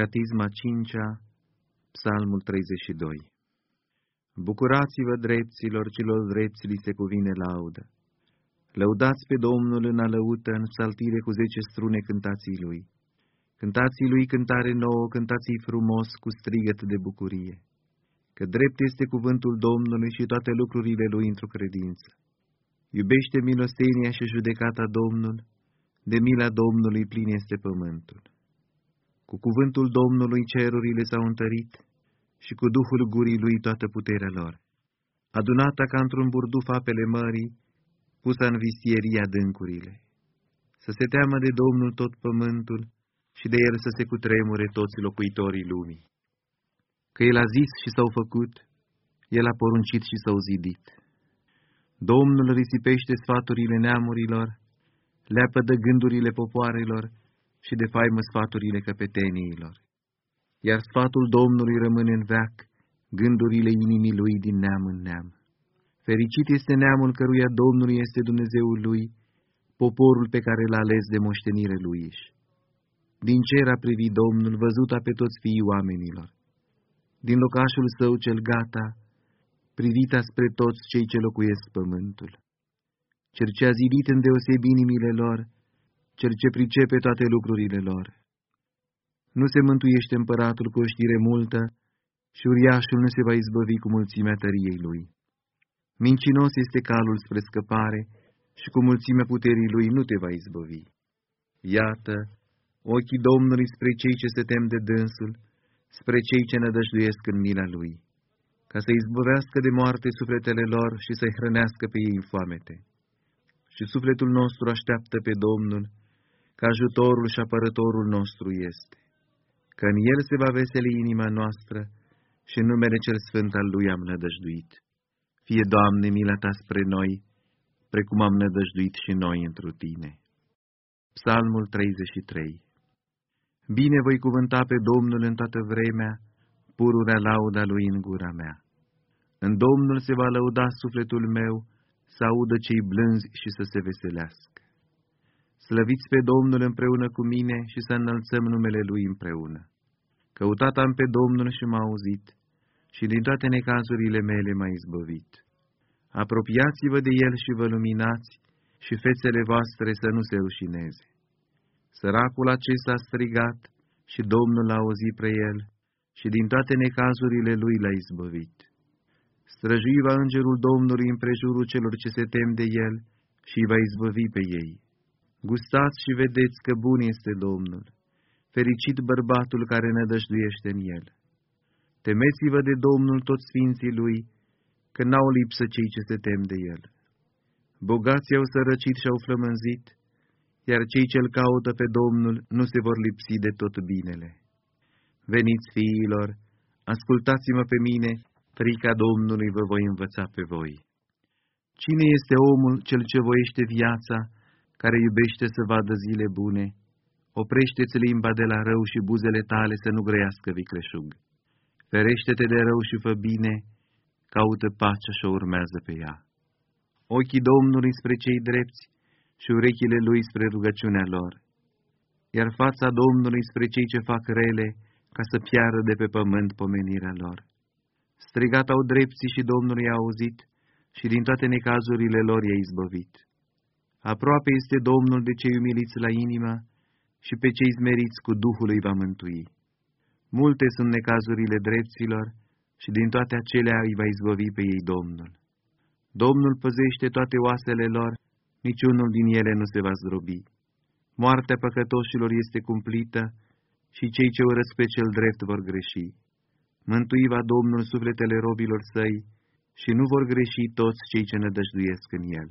Catisma 5 Psalmul 32 Bucurați-vă drepților, celor drepți li se cuvine laudă. Lăudați pe Domnul în alăută, în saltire cu zece strune cântații Lui. Cântații Lui cântare nouă, cântații frumos cu strigăt de bucurie. Că drept este cuvântul Domnului și toate lucrurile Lui într-o credință. Iubește milostenia și judecata Domnul, de mila Domnului plin este pământul. Cu cuvântul Domnului cerurile s-au întărit și cu Duhul gurii lui toată puterea lor. Adunata ca într-un burduf apele mării, pusă în vistieria dâncurile. Să se teamă de Domnul tot pământul și de el să se cutremure toți locuitorii lumii. Că el a zis și s-au făcut, el a poruncit și s-au zidit. Domnul risipește sfaturile neamurilor, leapă de gândurile popoarelor, și de faimă sfaturile căpeteniilor. Iar sfatul Domnului rămâne în veac, gândurile inimii lui din neam în neam. Fericit este neamul căruia Domnului este Dumnezeul lui, poporul pe care l-a ales de moștenire luiși. Din cer a privit Domnul, văzuta pe toți fiii oamenilor. Din locașul său cel gata, privita spre toți cei ce locuiesc pământul. Cel ce a zidit în deosebi inimile lor, cel ce pricepe toate lucrurile lor. Nu se mântuiește împăratul cu o știre multă și uriașul nu se va izbăvi cu mulțimea tăriei lui. Mincinos este calul spre scăpare și cu mulțimea puterii lui nu te va izbăvi. Iată, ochii Domnului spre cei ce se tem de dânsul, spre cei ce nădăjduiesc în mila lui, ca să izbăvească de moarte sufletele lor și să-i hrănească pe ei foamete. Și sufletul nostru așteaptă pe Domnul, că ajutorul și apărătorul nostru este, că în El se va veseli inima noastră și în numele Cel Sfânt al Lui am nădăjduit. Fie, Doamne, mila Ta spre noi, precum am nădăjduit și noi întru Tine. Psalmul 33 Bine voi cuvânta pe Domnul în toată vremea, pururea lauda Lui în gura mea. În Domnul se va lăuda sufletul meu, să audă cei blânzi și să se veselească. Slăviți pe Domnul împreună cu mine și să înălțăm numele Lui împreună. Căutat am pe Domnul și m-a auzit și din toate necazurile mele m-a izbăvit. Apropiați-vă de El și vă luminați și fețele voastre să nu se rușineze. Săracul acesta a strigat și Domnul a auzit pre el și din toate necazurile lui l-a izbăvit. Străjuiva îngerul Domnului împrejurul celor ce se tem de el și îi va izbăvi pe ei. Gustați și vedeți că bun este Domnul, fericit bărbatul care ne dăjduiește în el. Temeți-vă de Domnul toți sfinții lui, că n-au lipsă cei ce se tem de el. Bogații au sărăcit și au flămânzit, iar cei ce-l caută pe Domnul nu se vor lipsi de tot binele. Veniți, fiilor, ascultați-mă pe mine, frica Domnului vă voi învăța pe voi. Cine este omul cel ce voiește viața, care iubește să vadă zile bune, oprește-ți limba de la rău și buzele tale să nu grăiască vicleșug. Ferește-te de rău și fă bine, caută pacea și o urmează pe ea. Ochii Domnului spre cei drepți și urechile lui spre rugăciunea lor, iar fața Domnului spre cei ce fac rele, ca să piară de pe pământ pomenirea lor. Strigat au drepții și Domnul i-a auzit și din toate necazurile lor i-a izbăvit. Aproape este Domnul de cei umiliți la inimă și pe cei zmeriți cu Duhul îi va mântui. Multe sunt necazurile drepților și din toate acelea îi va izbăvi pe ei Domnul. Domnul păzește toate oasele lor, niciunul din ele nu se va zdrobi. Moartea păcătoșilor este cumplită și cei ce urăsc pe cel drept vor greși. Mântui va Domnul sufletele robilor săi și nu vor greși toți cei ce nădăjduiesc în el.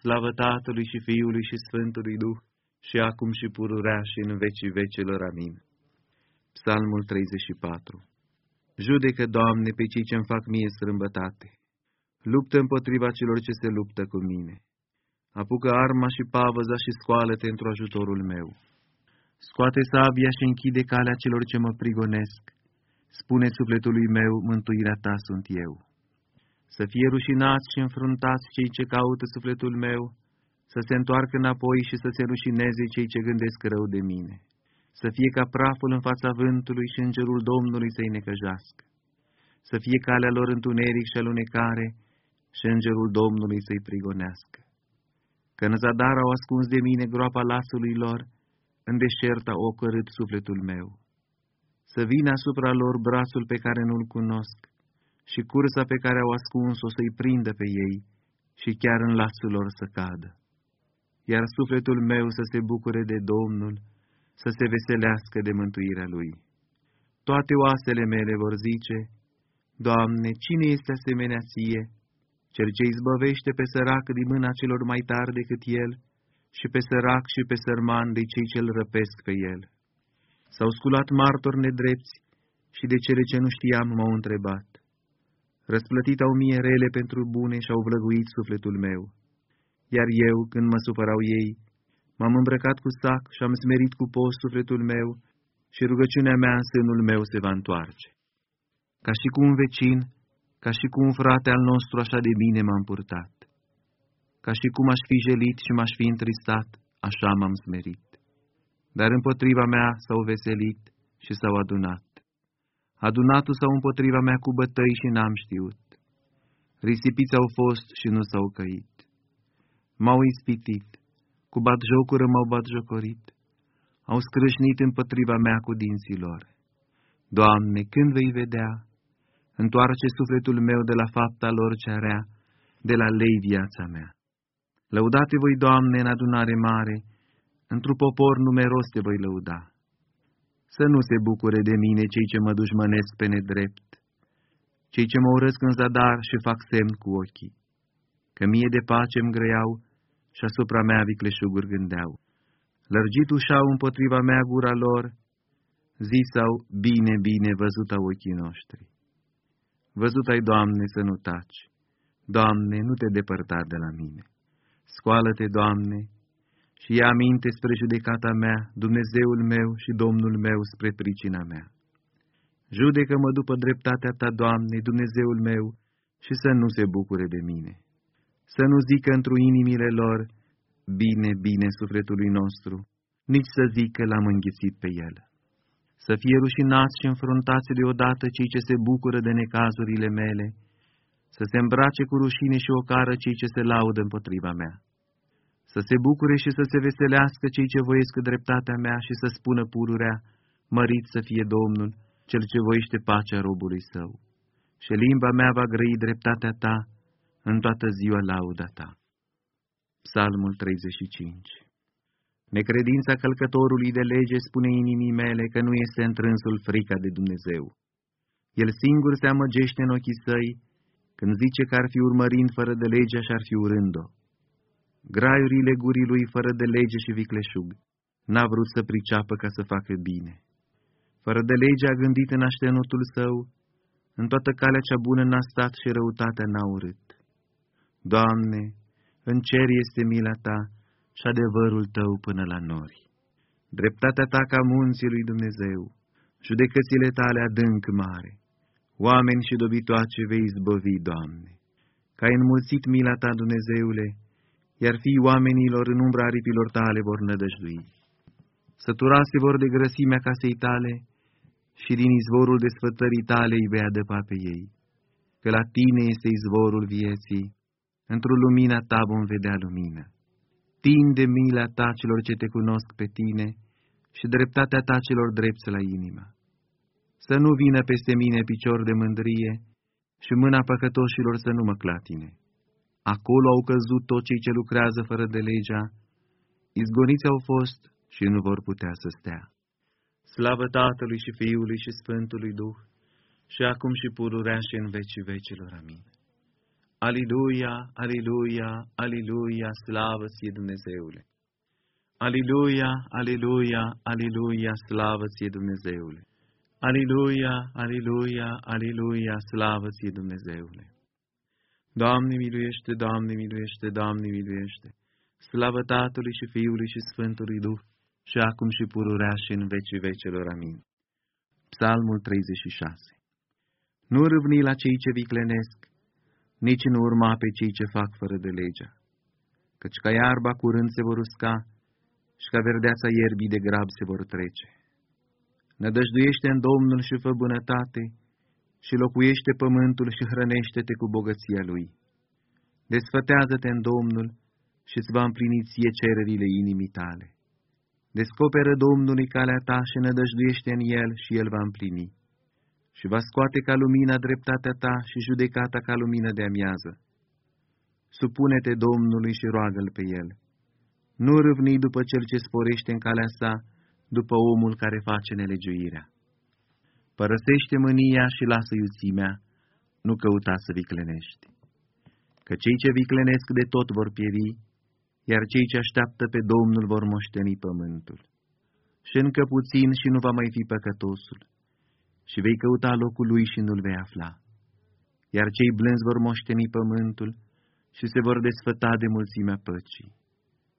Slavă Tatălui și Fiului și Sfântului Duh, și acum și pururea și în vecii vecelor. Amin. Psalmul 34 Judecă, Doamne, pe cei ce-mi fac mie strâmbătate. Luptă împotriva celor ce se luptă cu mine. Apucă arma și pavăza și scoală-te într ajutorul meu. Scoate sabia și închide calea celor ce mă prigonesc. Spune sufletului meu, mântuirea ta sunt eu. Să fie rușinați și înfruntați cei ce caută sufletul meu, să se întoarcă înapoi și să se rușineze cei ce gândesc rău de mine. Să fie ca praful în fața vântului și îngerul Domnului să-i necăjească. Să fie calea lor întuneric și alunecare și îngerul Domnului să-i prigonească. Că în zadar au ascuns de mine groapa lasului lor, în deșert au ocărât sufletul meu. Să vină asupra lor brațul pe care nu-l cunosc și cursa pe care au ascuns-o să-i prindă pe ei și chiar în lasul lor să cadă. Iar sufletul meu să se bucure de Domnul, să se veselească de mântuirea Lui. Toate oasele mele vor zice, Doamne, cine este asemenea ție, cel ce izbăvește pe sărac din mâna celor mai tari decât el, și pe sărac și pe sărman de cei ce îl răpesc pe el. S-au sculat martori nedrepți și de cele ce nu știam m-au întrebat. Răsplătit au mie rele pentru bune și au vlăguit sufletul meu. Iar eu, când mă supărau ei, m-am îmbrăcat cu sac și am smerit cu post sufletul meu și rugăciunea mea în sânul meu se va întoarce. Ca și cu un vecin, ca și cu un frate al nostru așa de bine m-am purtat. Ca și cum aș fi jelit și m-aș fi întristat, așa m-am smerit. Dar împotriva mea s-au veselit și s-au adunat. Adunatul sau împotriva mea cu bătăi și n-am știut. Risipiți au fost și nu s-au căit. M-au ispitit, cu jocură m-au jocorit. au scrâșnit împotriva mea cu dinții lor. Doamne, când vei vedea, întoarce sufletul meu de la fapta lor ce area, de la lei viața mea. Lăudate voi, Doamne, în adunare mare, într-un popor numeros te voi lăuda. Să nu se bucure de mine cei ce mă dușmănesc pe nedrept, cei ce mă urăsc în zadar și fac semn cu ochii, că mie de pace îmi grăiau și asupra mea vicleșuguri gândeau. Lărgit ușau împotriva mea gura lor, zisau, bine, bine, văzut au ochii noștri. Văzut ai, Doamne, să nu taci. Doamne, nu te depărta de la mine. Scoală-te, Doamne, și ia aminte spre judecata mea, Dumnezeul meu și Domnul meu spre pricina mea. Judecă-mă după dreptatea ta, Doamne, Dumnezeul meu, și să nu se bucure de mine. Să nu zică într inimile lor, bine, bine sufletului nostru, nici să zică l-am înghițit pe el. Să fie rușinați și înfruntați deodată cei ce se bucură de necazurile mele, să se îmbrace cu rușine și ocară cei ce se laudă împotriva mea să se bucure și să se veselească cei ce voiesc dreptatea mea și să spună pururea, mărit să fie Domnul, cel ce voiește pacea robului său. Și limba mea va grăi dreptatea ta în toată ziua lauda ta. Psalmul 35 Necredința călcătorului de lege spune inimii mele că nu este întrânsul frica de Dumnezeu. El singur se amăgește în ochii săi când zice că ar fi urmărind fără de legea și ar fi urând-o graiurile gurii lui fără de lege și vicleșug. N-a vrut să priceapă ca să facă bine. Fără de lege a gândit în aștenutul său, în toată calea cea bună n-a stat și răutatea n-a urât. Doamne, în cer este mila Ta și adevărul Tău până la nori. Dreptatea Ta ca munții lui Dumnezeu, judecățile Tale adânc mare, oameni și dobitoace vei izbăvi, Doamne. Ca ai înmulțit mila Ta, Dumnezeule, iar fii oamenilor în umbra aripilor tale vor nădăjdui. Săturase vor de grăsimea casei tale și din izvorul desfătării tale îi vei adăpa pe ei, că la tine este izvorul vieții, într-o lumina ta vom vedea lumină. Tinde mila ta celor ce te cunosc pe tine și dreptatea ta celor drepți la inimă. Să nu vină peste mine picior de mândrie și mâna păcătoșilor să nu mă clatine Acolo au căzut toți cei ce lucrează fără de legea, izgoniți au fost și nu vor putea să stea. Slavă Tatălui și Fiului și Sfântului Duh, și acum și pururea și în vecii vecilor. Amin. Aliluia, aliluia, aliluia, slavă ție Dumnezeule! Aliluia, aliluia, aliluia, slavă ție Dumnezeule! Aliluia, aliluia, aliluia, slavă ție Dumnezeule! Doamne miluiește, Doamne miluiește, Doamne miluiește! Slavă Tatălui și Fiului și Sfântului Duh, și acum și pururea și în vecii vecelor. Amin. Psalmul 36 Nu râvni la cei ce viclenesc, nici nu urma pe cei ce fac fără de legea, căci ca iarba curând se vor usca și ca verdeața ierbii de grab se vor trece. Nădăjduiește în Domnul și fă bunătate și locuiește pământul și hrănește-te cu bogăția lui. Desfătează-te în Domnul și îți va împlini ție cererile inimii tale. Descoperă Domnului calea ta și nădăjduiește în El și El va împlini. Și va scoate ca lumina dreptatea ta și judecata ca lumină de amiază. Supune-te Domnului și roagă-L pe El. Nu râvni după cel ce sporește în calea sa, după omul care face nelegiuirea. Părăsește mânia și lasă iuțimea, nu căuta să viclenești. Că cei ce viclenesc de tot vor pieri, iar cei ce așteaptă pe Domnul vor moșteni pământul. Și încă puțin și nu va mai fi păcătosul, și vei căuta locul lui și nu-l vei afla. Iar cei blânzi vor moșteni pământul și se vor desfăta de mulțimea păcii.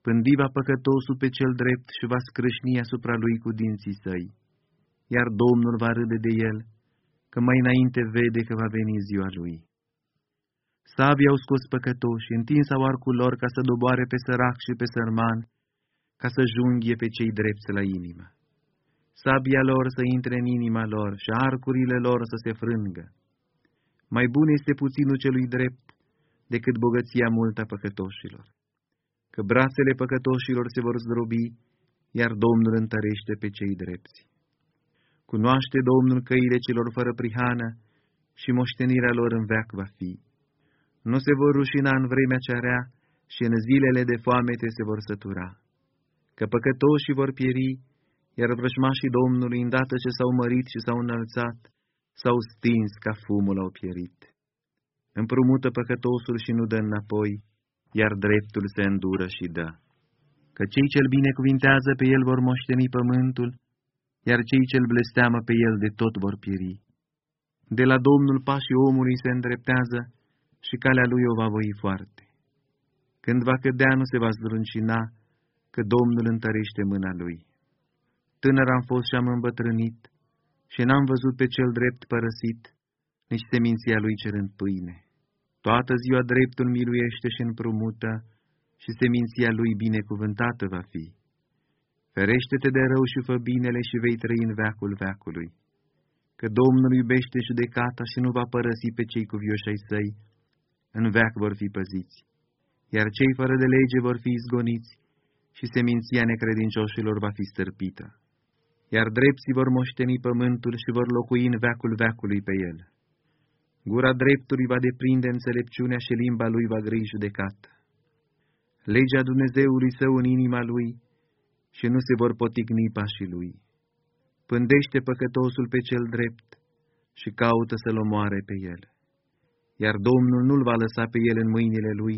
Pândi va păcătosul pe cel drept și va scrâșni asupra lui cu dinții săi, iar Domnul va râde de el, că mai înainte vede că va veni ziua lui. Sabii au scos păcătoși, întins au arcul lor ca să doboare pe sărac și pe sărman, ca să junghie pe cei drepți la inimă. Sabia lor să intre în inima lor și arcurile lor să se frângă. Mai bun este puținul celui drept decât bogăția multă a păcătoșilor. Că brațele păcătoșilor se vor zdrobi, iar Domnul întărește pe cei drepți. Cunoaște Domnul căile celor fără prihană și moștenirea lor în veac va fi nu se vor rușina în vremea cea rea și în zilele de foamete se vor sătura. Că păcătoșii vor pieri, iar vrăjmașii Domnului, îndată ce s-au mărit și s-au înălțat, s-au stins ca fumul au pierit. Împrumută păcătosul și nu dă înapoi, iar dreptul se îndură și dă. Că cei ce-l binecuvintează pe el vor moșteni pământul, iar cei ce-l blesteamă pe el de tot vor pieri. De la Domnul pașii omului se îndreptează, și calea lui o va voi foarte. Când va cădea, nu se va zdruncina, că Domnul întărește mâna lui. Tânăr am fost și am îmbătrânit, și n-am văzut pe cel drept părăsit, nici seminția lui cerând pâine. Toată ziua dreptul miluiește și împrumută, și seminția lui binecuvântată va fi. Ferește-te de rău și fă binele și vei trăi în veacul veacului. Că Domnul iubește judecata și nu va părăsi pe cei cuvioși ai săi, în veac vor fi păziți, iar cei fără de lege vor fi izgoniți și seminția necredincioșilor va fi stârpită, iar drepții vor moșteni pământul și vor locui în veacul veacului pe el. Gura dreptului va deprinde înțelepciunea și limba lui va grăi judecat. Legea Dumnezeului său în inima lui și nu se vor potigni pașii lui. Pândește păcătosul pe cel drept și caută să-l omoare pe el iar Domnul nu-l va lăsa pe el în mâinile lui,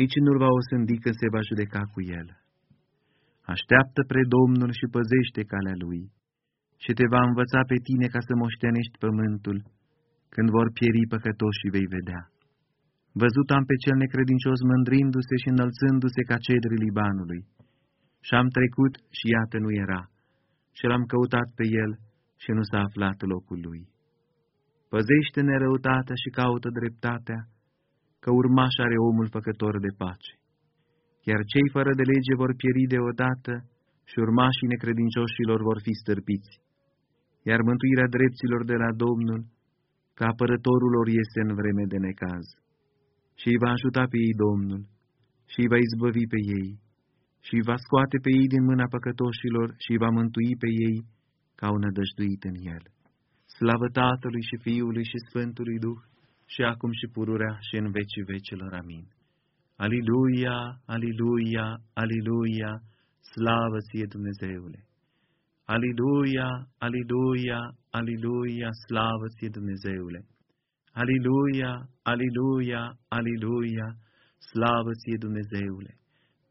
nici nu-l va osândi când se va judeca cu el. Așteaptă pre Domnul și păzește calea lui și te va învăța pe tine ca să moștenești pământul, când vor pieri păcătoși vei vedea. Văzut am pe cel necredincios mândrindu-se și înălțându-se ca cedrii Libanului. Și am trecut și iată nu era, și l-am căutat pe el și nu s-a aflat locul lui. Păzește nerăutatea și caută dreptatea, că urmaș are omul făcător de pace. Iar cei fără de lege vor pieri deodată și urmașii necredincioșilor vor fi stârpiți. Iar mântuirea dreptilor de la Domnul, ca apărătorul lor este în vreme de necaz. Și îi va ajuta pe ei Domnul, și îi va izbăvi pe ei, și îi va scoate pe ei din mâna păcătoșilor și îi va mântui pe ei ca un nădăjduit în el. Slavă Tatălui și Fiului și Sfântului Duh, și acum și pururea și în vecii vecilor. Amin. Aliluia, aliluia, aliluia, slavă ție Dumnezeule! Aliluia, aliluia, aliluia, slavă ție Dumnezeule! Aliluia, aliluia, aliluia, slavă ție Dumnezeule!